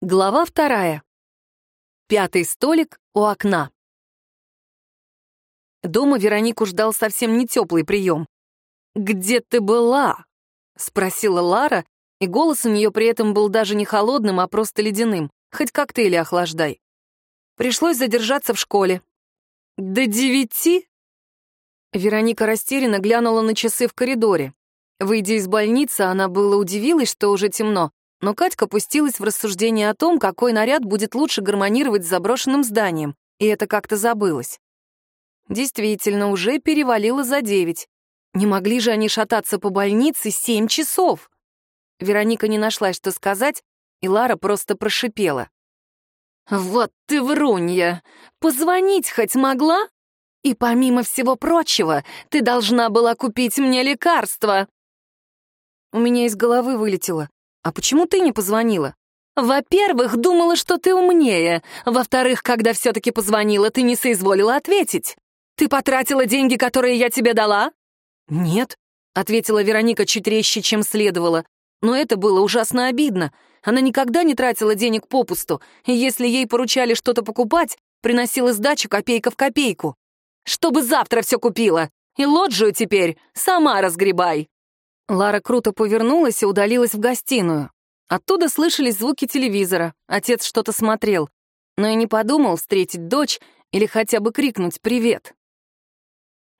Глава вторая. Пятый столик у окна. Дома Веронику ждал совсем не теплый прием. «Где ты была?» — спросила Лара, и голос у нее при этом был даже не холодным, а просто ледяным. Хоть коктейли охлаждай. Пришлось задержаться в школе. «До девяти?» Вероника растерянно глянула на часы в коридоре. Выйдя из больницы, она было удивилась, что уже темно, но Катька пустилась в рассуждение о том, какой наряд будет лучше гармонировать с заброшенным зданием, и это как-то забылось. Действительно, уже перевалило за девять. Не могли же они шататься по больнице семь часов? Вероника не нашла, что сказать, и Лара просто прошипела. «Вот ты врунья! Позвонить хоть могла? И помимо всего прочего, ты должна была купить мне лекарство!» У меня из головы вылетело. «А почему ты не позвонила?» «Во-первых, думала, что ты умнее. Во-вторых, когда все-таки позвонила, ты не соизволила ответить. Ты потратила деньги, которые я тебе дала?» «Нет», — ответила Вероника чуть резче, чем следовало. Но это было ужасно обидно. Она никогда не тратила денег попусту, и если ей поручали что-то покупать, приносила сдачу копейка в копейку. «Чтобы завтра все купила! И лоджию теперь сама разгребай!» Лара круто повернулась и удалилась в гостиную. Оттуда слышались звуки телевизора, отец что-то смотрел, но и не подумал встретить дочь или хотя бы крикнуть «Привет!».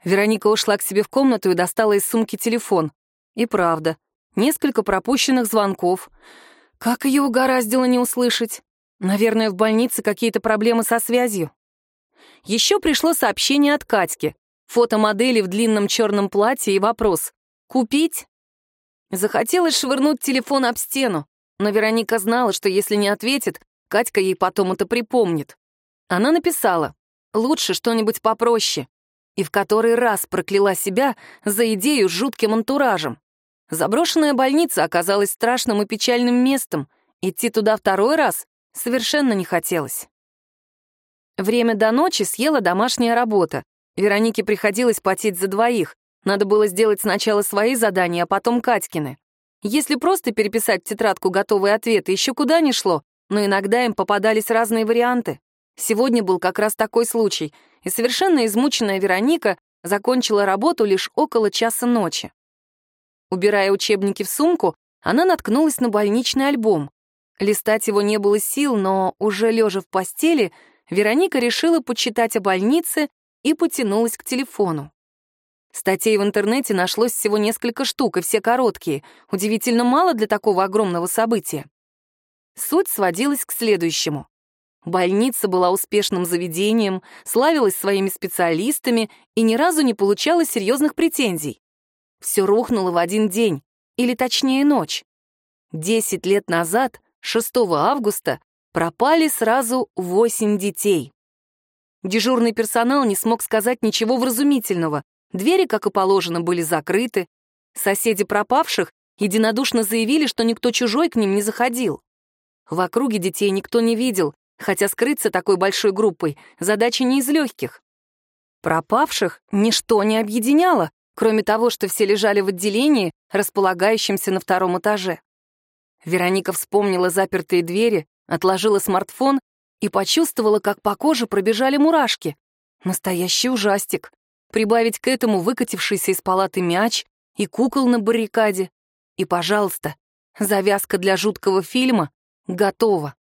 Вероника ушла к себе в комнату и достала из сумки телефон. И правда, несколько пропущенных звонков. Как ее угораздило не услышать? Наверное, в больнице какие-то проблемы со связью. Еще пришло сообщение от Катьки. Фото модели в длинном черном платье и вопрос «Купить?» Захотелось швырнуть телефон об стену, но Вероника знала, что если не ответит, Катька ей потом это припомнит. Она написала «Лучше что-нибудь попроще» и в который раз прокляла себя за идею с жутким антуражем. Заброшенная больница оказалась страшным и печальным местом. Идти туда второй раз совершенно не хотелось. Время до ночи съела домашняя работа. Веронике приходилось потеть за двоих, надо было сделать сначала свои задания, а потом Катькины. Если просто переписать в тетрадку готовые ответы, еще куда ни шло, но иногда им попадались разные варианты. Сегодня был как раз такой случай, и совершенно измученная Вероника закончила работу лишь около часа ночи. Убирая учебники в сумку, она наткнулась на больничный альбом. Листать его не было сил, но, уже лежа в постели, Вероника решила почитать о больнице и потянулась к телефону. Статей в интернете нашлось всего несколько штук, и все короткие. Удивительно мало для такого огромного события. Суть сводилась к следующему. Больница была успешным заведением, славилась своими специалистами и ни разу не получала серьезных претензий. Все рухнуло в один день, или точнее ночь. Десять лет назад, 6 августа, пропали сразу восемь детей. Дежурный персонал не смог сказать ничего вразумительного, Двери, как и положено, были закрыты. Соседи пропавших единодушно заявили, что никто чужой к ним не заходил. В округе детей никто не видел, хотя скрыться такой большой группой — задача не из легких. Пропавших ничто не объединяло, кроме того, что все лежали в отделении, располагающемся на втором этаже. Вероника вспомнила запертые двери, отложила смартфон и почувствовала, как по коже пробежали мурашки. Настоящий ужастик. Прибавить к этому выкатившийся из палаты мяч и кукол на баррикаде. И, пожалуйста, завязка для жуткого фильма готова.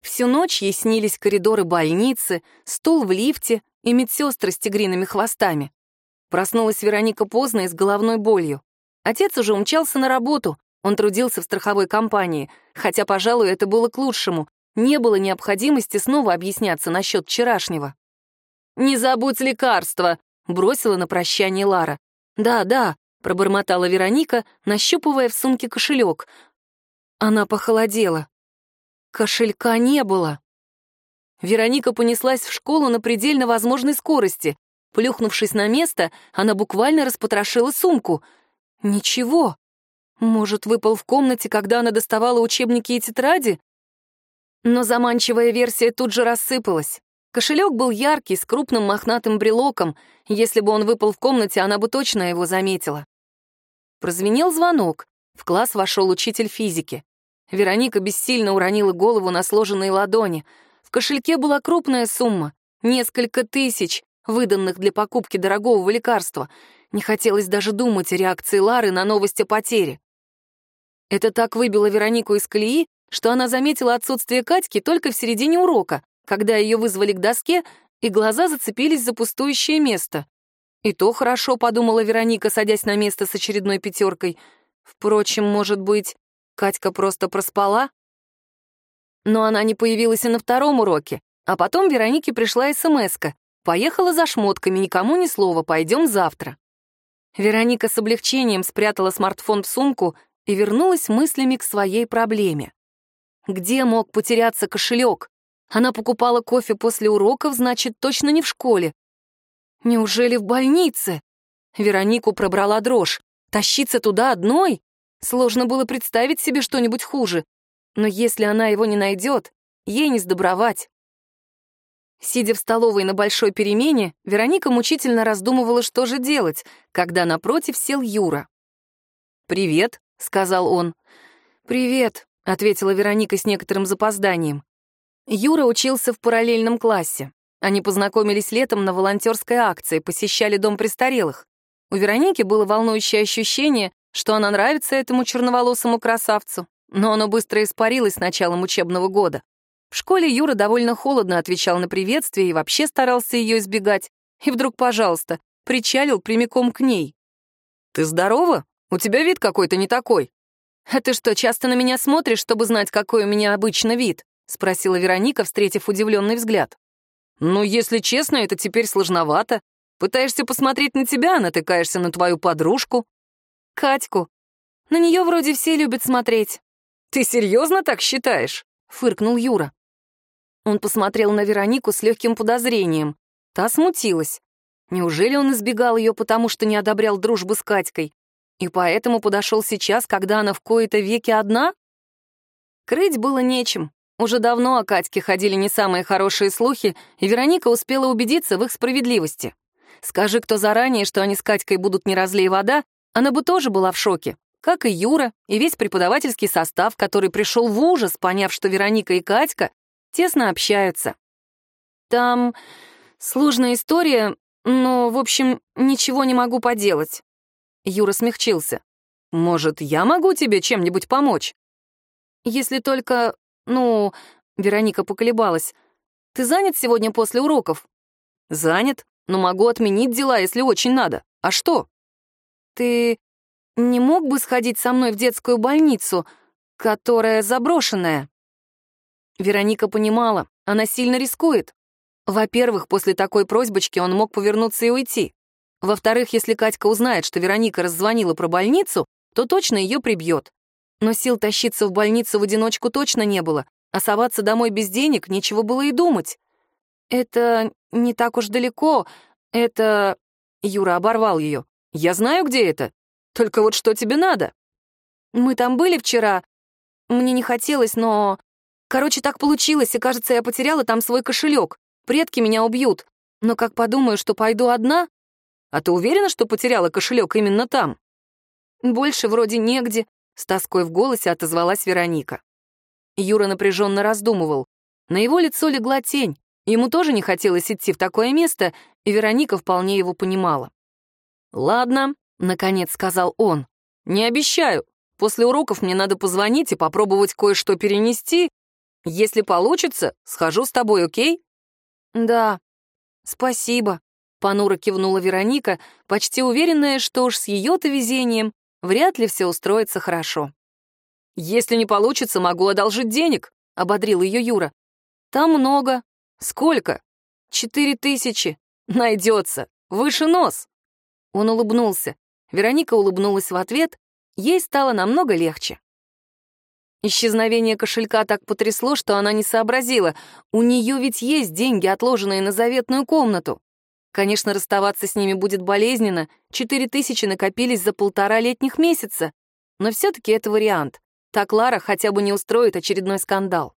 Всю ночь ей снились коридоры больницы, стул в лифте и медсестры с тигриными хвостами. Проснулась Вероника поздно и с головной болью. Отец уже умчался на работу, он трудился в страховой компании, хотя, пожалуй, это было к лучшему. Не было необходимости снова объясняться насчет вчерашнего. «Не забудь лекарства!» Бросила на прощание Лара. «Да, да», — пробормотала Вероника, нащупывая в сумке кошелек. Она похолодела. Кошелька не было. Вероника понеслась в школу на предельно возможной скорости. Плюхнувшись на место, она буквально распотрошила сумку. Ничего. Может, выпал в комнате, когда она доставала учебники и тетради? Но заманчивая версия тут же рассыпалась. Кошелек был яркий, с крупным мохнатым брелоком. Если бы он выпал в комнате, она бы точно его заметила. Прозвенел звонок. В класс вошел учитель физики. Вероника бессильно уронила голову на сложенные ладони. В кошельке была крупная сумма — несколько тысяч, выданных для покупки дорогого лекарства. Не хотелось даже думать о реакции Лары на новость о потере. Это так выбило Веронику из колеи, что она заметила отсутствие Катьки только в середине урока, когда ее вызвали к доске, и глаза зацепились за пустующее место. И то хорошо, подумала Вероника, садясь на место с очередной пятеркой. Впрочем, может быть, Катька просто проспала? Но она не появилась и на втором уроке, а потом Веронике пришла смс -ка. Поехала за шмотками, никому ни слова, пойдем завтра. Вероника с облегчением спрятала смартфон в сумку и вернулась мыслями к своей проблеме. Где мог потеряться кошелек? Она покупала кофе после уроков, значит, точно не в школе. Неужели в больнице? Веронику пробрала дрожь. Тащиться туда одной? Сложно было представить себе что-нибудь хуже. Но если она его не найдет, ей не сдобровать. Сидя в столовой на большой перемене, Вероника мучительно раздумывала, что же делать, когда напротив сел Юра. «Привет», — сказал он. «Привет», — ответила Вероника с некоторым запозданием. Юра учился в параллельном классе. Они познакомились летом на волонтерской акции, посещали дом престарелых. У Вероники было волнующее ощущение, что она нравится этому черноволосому красавцу, но оно быстро испарилось с началом учебного года. В школе Юра довольно холодно отвечал на приветствие и вообще старался ее избегать. И вдруг, пожалуйста, причалил прямиком к ней. «Ты здорова? У тебя вид какой-то не такой». «А ты что, часто на меня смотришь, чтобы знать, какой у меня обычно вид?» — спросила Вероника, встретив удивленный взгляд. «Ну, если честно, это теперь сложновато. Пытаешься посмотреть на тебя, а натыкаешься на твою подружку». «Катьку. На нее вроде все любят смотреть». «Ты серьезно так считаешь?» — фыркнул Юра. Он посмотрел на Веронику с легким подозрением. Та смутилась. Неужели он избегал ее, потому что не одобрял дружбу с Катькой? И поэтому подошел сейчас, когда она в кои-то веки одна? Крыть было нечем. Уже давно о Катьке ходили не самые хорошие слухи, и Вероника успела убедиться в их справедливости. Скажи кто заранее, что они с Катькой будут не разлей вода, она бы тоже была в шоке, как и Юра, и весь преподавательский состав, который пришел в ужас, поняв, что Вероника и Катька тесно общаются. Там сложная история, но, в общем, ничего не могу поделать. Юра смягчился. «Может, я могу тебе чем-нибудь помочь?» «Если только «Ну...» — Вероника поколебалась. «Ты занят сегодня после уроков?» «Занят, но могу отменить дела, если очень надо. А что?» «Ты не мог бы сходить со мной в детскую больницу, которая заброшенная?» Вероника понимала, она сильно рискует. Во-первых, после такой просьбочки он мог повернуться и уйти. Во-вторых, если Катька узнает, что Вероника раззвонила про больницу, то точно ее прибьет. Но сил тащиться в больницу в одиночку точно не было, а соваться домой без денег нечего было и думать. «Это не так уж далеко, это...» Юра оборвал ее. «Я знаю, где это. Только вот что тебе надо?» «Мы там были вчера. Мне не хотелось, но... Короче, так получилось, и, кажется, я потеряла там свой кошелек. Предки меня убьют. Но как подумаю, что пойду одна...» «А ты уверена, что потеряла кошелек именно там?» «Больше вроде негде. С тоской в голосе отозвалась Вероника. Юра напряженно раздумывал. На его лицо легла тень. Ему тоже не хотелось идти в такое место, и Вероника вполне его понимала. «Ладно», — наконец сказал он. «Не обещаю. После уроков мне надо позвонить и попробовать кое-что перенести. Если получится, схожу с тобой, окей?» «Да, спасибо», — понуро кивнула Вероника, почти уверенная, что уж с ее-то везением вряд ли все устроится хорошо. «Если не получится, могу одолжить денег», — ободрил ее Юра. «Там много. Сколько?» «Четыре тысячи. Найдется. Выше нос». Он улыбнулся. Вероника улыбнулась в ответ. Ей стало намного легче. Исчезновение кошелька так потрясло, что она не сообразила. У нее ведь есть деньги, отложенные на заветную комнату. Конечно, расставаться с ними будет болезненно, четыре тысячи накопились за полтора летних месяца, но все-таки это вариант. Так Лара хотя бы не устроит очередной скандал.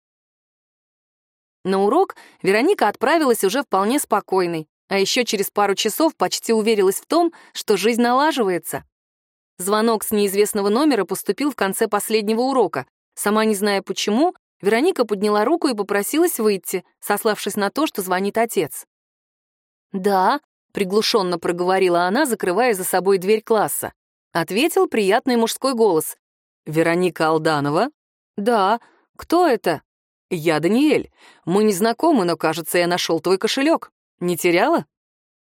На урок Вероника отправилась уже вполне спокойной, а еще через пару часов почти уверилась в том, что жизнь налаживается. Звонок с неизвестного номера поступил в конце последнего урока. Сама не зная почему, Вероника подняла руку и попросилась выйти, сославшись на то, что звонит отец. «Да», — приглушенно проговорила она, закрывая за собой дверь класса. Ответил приятный мужской голос. «Вероника Алданова?» «Да. Кто это?» «Я Даниэль. Мы не знакомы, но, кажется, я нашел твой кошелек. Не теряла?»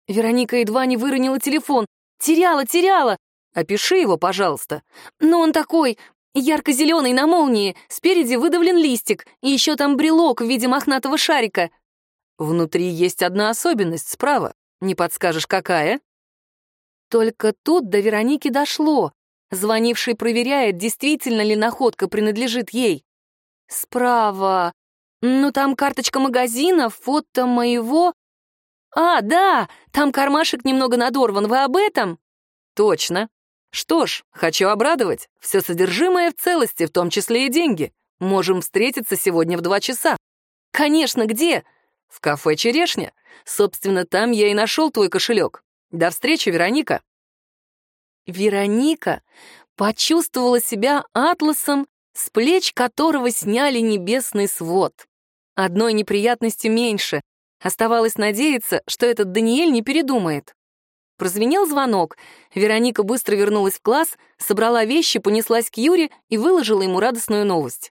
Вероника едва не выронила телефон. «Теряла, теряла!» «Опиши его, пожалуйста». «Но он такой, ярко-зеленый на молнии, спереди выдавлен листик, и еще там брелок в виде мохнатого шарика». «Внутри есть одна особенность, справа. Не подскажешь, какая?» Только тут до Вероники дошло. Звонивший проверяет, действительно ли находка принадлежит ей. Справа. Ну, там карточка магазина, фото моего. А, да, там кармашек немного надорван. Вы об этом? Точно. Что ж, хочу обрадовать. Все содержимое в целости, в том числе и деньги. Можем встретиться сегодня в два часа. Конечно, где? В кафе «Черешня». Собственно, там я и нашел твой кошелек. До встречи, Вероника. Вероника почувствовала себя атласом, с плеч которого сняли небесный свод. Одной неприятностью меньше. Оставалось надеяться, что этот Даниэль не передумает. Прозвенел звонок. Вероника быстро вернулась в класс, собрала вещи, понеслась к Юре и выложила ему радостную новость.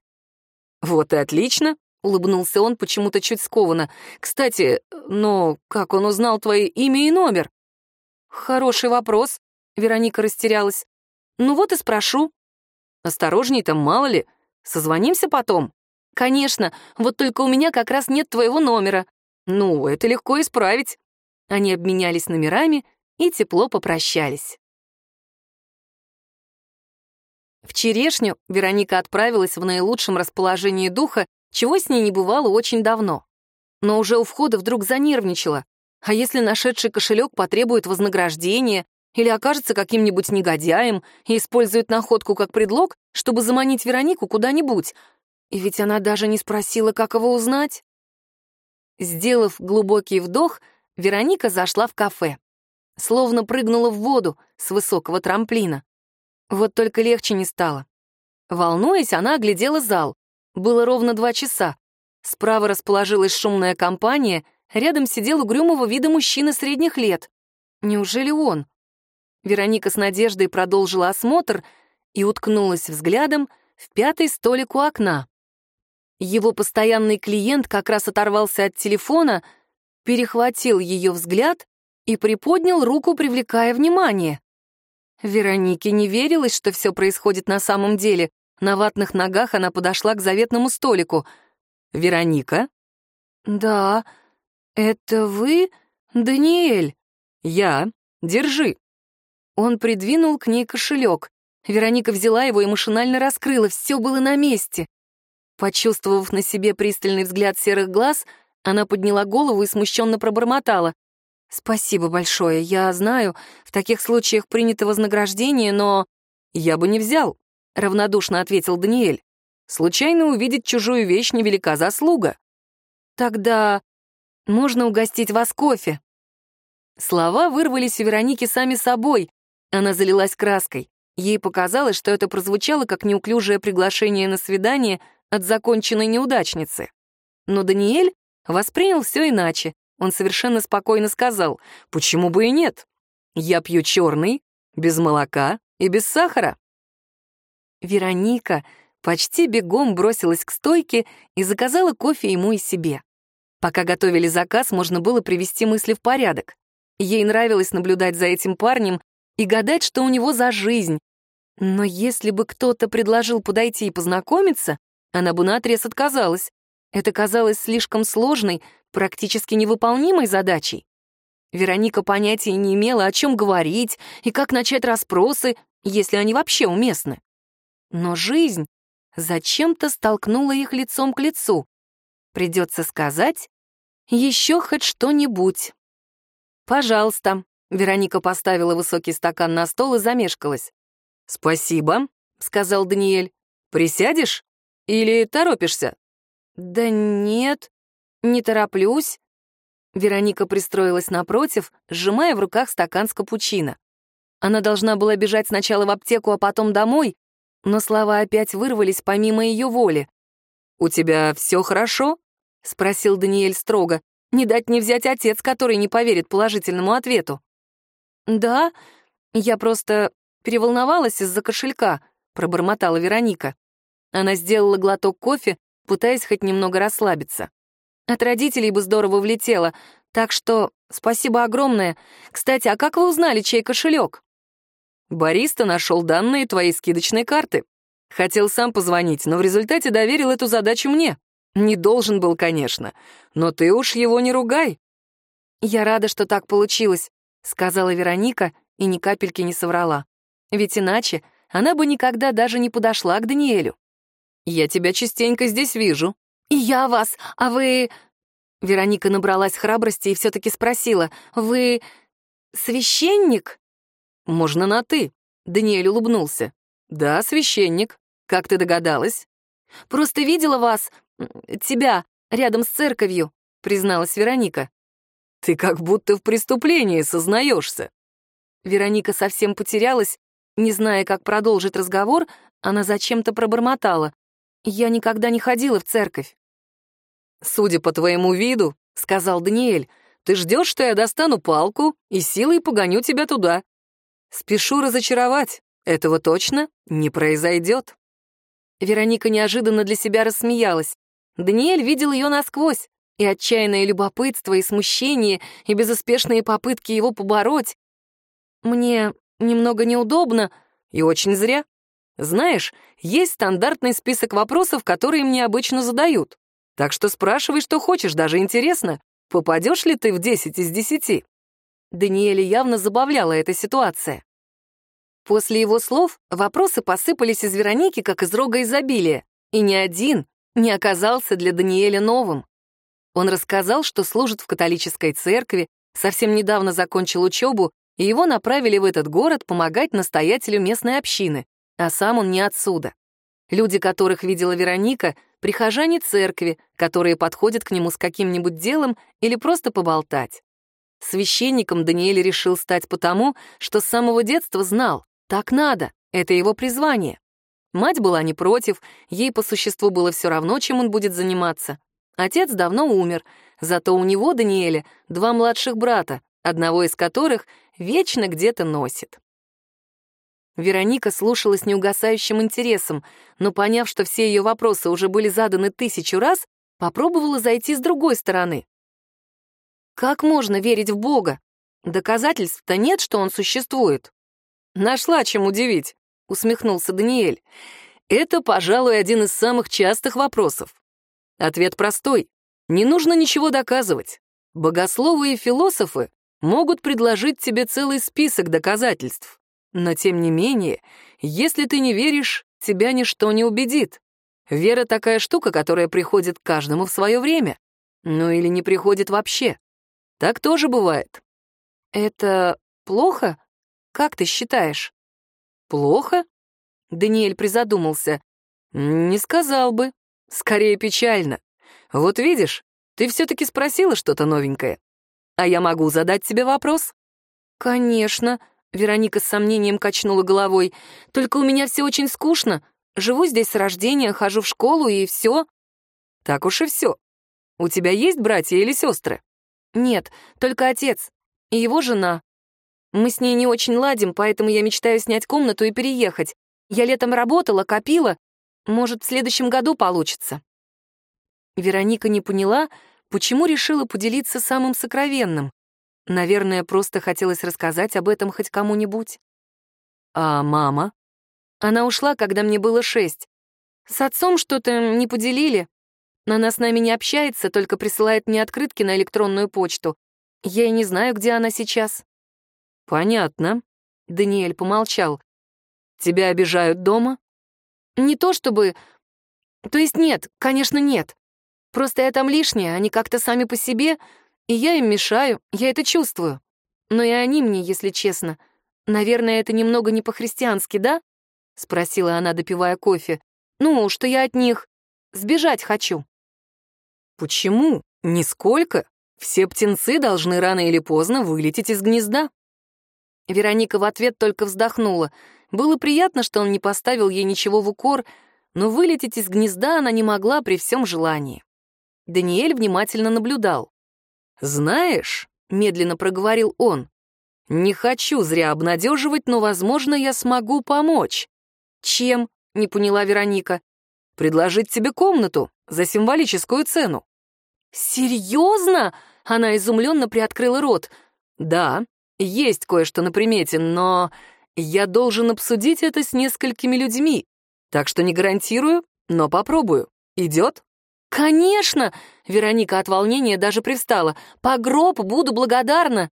«Вот и отлично», — улыбнулся он почему-то чуть скованно. «Кстати, но как он узнал твое имя и номер?» «Хороший вопрос», Вероника растерялась. «Ну вот и спрошу». «Осторожней там, мало ли. Созвонимся потом». «Конечно, вот только у меня как раз нет твоего номера». «Ну, это легко исправить». Они обменялись номерами и тепло попрощались. В черешню Вероника отправилась в наилучшем расположении духа, чего с ней не бывало очень давно. Но уже у входа вдруг занервничала. А если нашедший кошелек потребует вознаграждения, или окажется каким-нибудь негодяем и использует находку как предлог, чтобы заманить Веронику куда-нибудь. И ведь она даже не спросила, как его узнать. Сделав глубокий вдох, Вероника зашла в кафе. Словно прыгнула в воду с высокого трамплина. Вот только легче не стало. Волнуясь, она оглядела зал. Было ровно два часа. Справа расположилась шумная компания, рядом сидел угрюмого вида мужчина средних лет. Неужели он? Вероника с надеждой продолжила осмотр и уткнулась взглядом в пятый столик у окна. Его постоянный клиент как раз оторвался от телефона, перехватил ее взгляд и приподнял руку, привлекая внимание. Веронике не верилось, что все происходит на самом деле. На ватных ногах она подошла к заветному столику. «Вероника?» «Да, это вы, Даниэль?» «Я. Держи». Он придвинул к ней кошелек. Вероника взяла его и машинально раскрыла, все было на месте. Почувствовав на себе пристальный взгляд серых глаз, она подняла голову и смущенно пробормотала. «Спасибо большое. Я знаю, в таких случаях принято вознаграждение, но...» «Я бы не взял», — равнодушно ответил Даниэль. «Случайно увидеть чужую вещь — невелика заслуга». «Тогда можно угостить вас кофе». Слова вырвались у Вероники сами собой, она залилась краской. Ей показалось, что это прозвучало как неуклюжее приглашение на свидание от законченной неудачницы. Но Даниэль воспринял все иначе. Он совершенно спокойно сказал, «Почему бы и нет? Я пью черный, без молока и без сахара». Вероника почти бегом бросилась к стойке и заказала кофе ему и себе. Пока готовили заказ, можно было привести мысли в порядок. Ей нравилось наблюдать за этим парнем и гадать, что у него за жизнь. Но если бы кто-то предложил подойти и познакомиться, она бы наотрез отказалась. Это казалось слишком сложной, практически невыполнимой задачей. Вероника понятия не имела, о чем говорить и как начать расспросы, если они вообще уместны. Но жизнь зачем-то столкнула их лицом к лицу. Придется сказать еще хоть что-нибудь. «Пожалуйста», Вероника поставила высокий стакан на стол и замешкалась. «Спасибо», — сказал Даниэль. «Присядешь? Или торопишься?» «Да нет, не тороплюсь». Вероника пристроилась напротив, сжимая в руках стакан с капучино. Она должна была бежать сначала в аптеку, а потом домой, но слова опять вырвались помимо ее воли. «У тебя все хорошо?» — спросил Даниэль строго. «Не дать не взять отец, который не поверит положительному ответу». «Да, я просто переволновалась из-за кошелька», — пробормотала Вероника. Она сделала глоток кофе, пытаясь хоть немного расслабиться. От родителей бы здорово влетело, так что спасибо огромное. Кстати, а как вы узнали, чей кошелек? Бариста нашел данные твоей скидочной карты. Хотел сам позвонить, но в результате доверил эту задачу мне. Не должен был, конечно, но ты уж его не ругай. Я рада, что так получилось, сказала Вероника и ни капельки не соврала. Ведь иначе она бы никогда даже не подошла к Даниэлю. Я тебя частенько здесь вижу. И я вас, а вы... Вероника набралась храбрости и все-таки спросила, «Вы священник?» «Можно на «ты», — Даниэль улыбнулся. «Да, священник. Как ты догадалась?» «Просто видела вас, тебя, рядом с церковью», — призналась Вероника. «Ты как будто в преступлении сознаешься». Вероника совсем потерялась, не зная, как продолжить разговор, она зачем-то пробормотала. «Я никогда не ходила в церковь». «Судя по твоему виду», — сказал Даниэль, «ты ждешь, что я достану палку и силой погоню тебя туда. Спешу разочаровать, этого точно не произойдет». Вероника неожиданно для себя рассмеялась. Даниэль видел ее насквозь, и отчаянное любопытство, и смущение, и безуспешные попытки его побороть. «Мне немного неудобно, и очень зря. Знаешь, есть стандартный список вопросов, которые мне обычно задают. Так что спрашивай, что хочешь, даже интересно, попадешь ли ты в 10 из 10. Даниэля явно забавляла эта ситуация. После его слов вопросы посыпались из Вероники, как из рога изобилия, и ни один не оказался для Даниэля новым. Он рассказал, что служит в католической церкви, совсем недавно закончил учебу, и его направили в этот город помогать настоятелю местной общины, а сам он не отсюда. Люди, которых видела Вероника, прихожане церкви, которые подходят к нему с каким-нибудь делом или просто поболтать. Священником Даниэль решил стать потому, что с самого детства знал, так надо, это его призвание. Мать была не против, ей по существу было все равно, чем он будет заниматься. Отец давно умер, зато у него, Даниэля, два младших брата, одного из которых вечно где-то носит. Вероника слушала с неугасающим интересом, но, поняв, что все ее вопросы уже были заданы тысячу раз, попробовала зайти с другой стороны. Как можно верить в Бога? Доказательств-то нет, что он существует. Нашла чем удивить, усмехнулся Даниэль. Это, пожалуй, один из самых частых вопросов. Ответ простой. Не нужно ничего доказывать. Богословы и философы могут предложить тебе целый список доказательств. Но тем не менее, если ты не веришь, тебя ничто не убедит. Вера такая штука, которая приходит каждому в свое время. Ну или не приходит вообще. Так тоже бывает. Это плохо? Как ты считаешь? Плохо? Даниэль призадумался. Не сказал бы. Скорее печально. Вот видишь, ты все-таки спросила что-то новенькое. А я могу задать тебе вопрос? Конечно, Вероника с сомнением качнула головой. «Только у меня все очень скучно. Живу здесь с рождения, хожу в школу и все». «Так уж и все. У тебя есть братья или сестры?» «Нет, только отец и его жена. Мы с ней не очень ладим, поэтому я мечтаю снять комнату и переехать. Я летом работала, копила. Может, в следующем году получится». Вероника не поняла, почему решила поделиться самым сокровенным. Наверное, просто хотелось рассказать об этом хоть кому-нибудь. А мама? Она ушла, когда мне было шесть. С отцом что-то не поделили. Она с нами не общается, только присылает мне открытки на электронную почту. Я и не знаю, где она сейчас. Понятно. Даниэль помолчал. Тебя обижают дома? Не то чтобы... То есть нет, конечно, нет. Просто я там лишняя, они как-то сами по себе, и я им мешаю, я это чувствую. Но и они мне, если честно. Наверное, это немного не по-христиански, да? Спросила она, допивая кофе. Ну, что я от них сбежать хочу. Почему? Нисколько. Все птенцы должны рано или поздно вылететь из гнезда. Вероника в ответ только вздохнула. Было приятно, что он не поставил ей ничего в укор, но вылететь из гнезда она не могла при всем желании. Даниэль внимательно наблюдал. «Знаешь», — медленно проговорил он, — «не хочу зря обнадеживать, но, возможно, я смогу помочь». «Чем?» — не поняла Вероника. «Предложить тебе комнату за символическую цену». «Серьезно?» — она изумленно приоткрыла рот. «Да, есть кое-что на примете, но я должен обсудить это с несколькими людьми, так что не гарантирую, но попробую. Идет?» «Конечно!» — Вероника от волнения даже привстала. «По гроб буду благодарна!»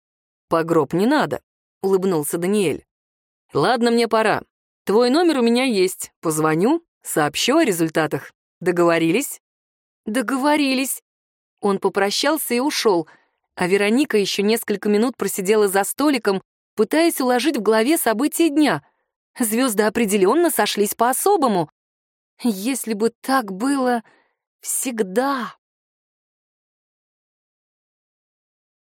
«По гроб не надо», — улыбнулся Даниэль. «Ладно, мне пора. Твой номер у меня есть. Позвоню, сообщу о результатах. Договорились?» «Договорились». Он попрощался и ушел, а Вероника еще несколько минут просидела за столиком, пытаясь уложить в голове события дня. Звезды определенно сошлись по-особому. Если бы так было всегда.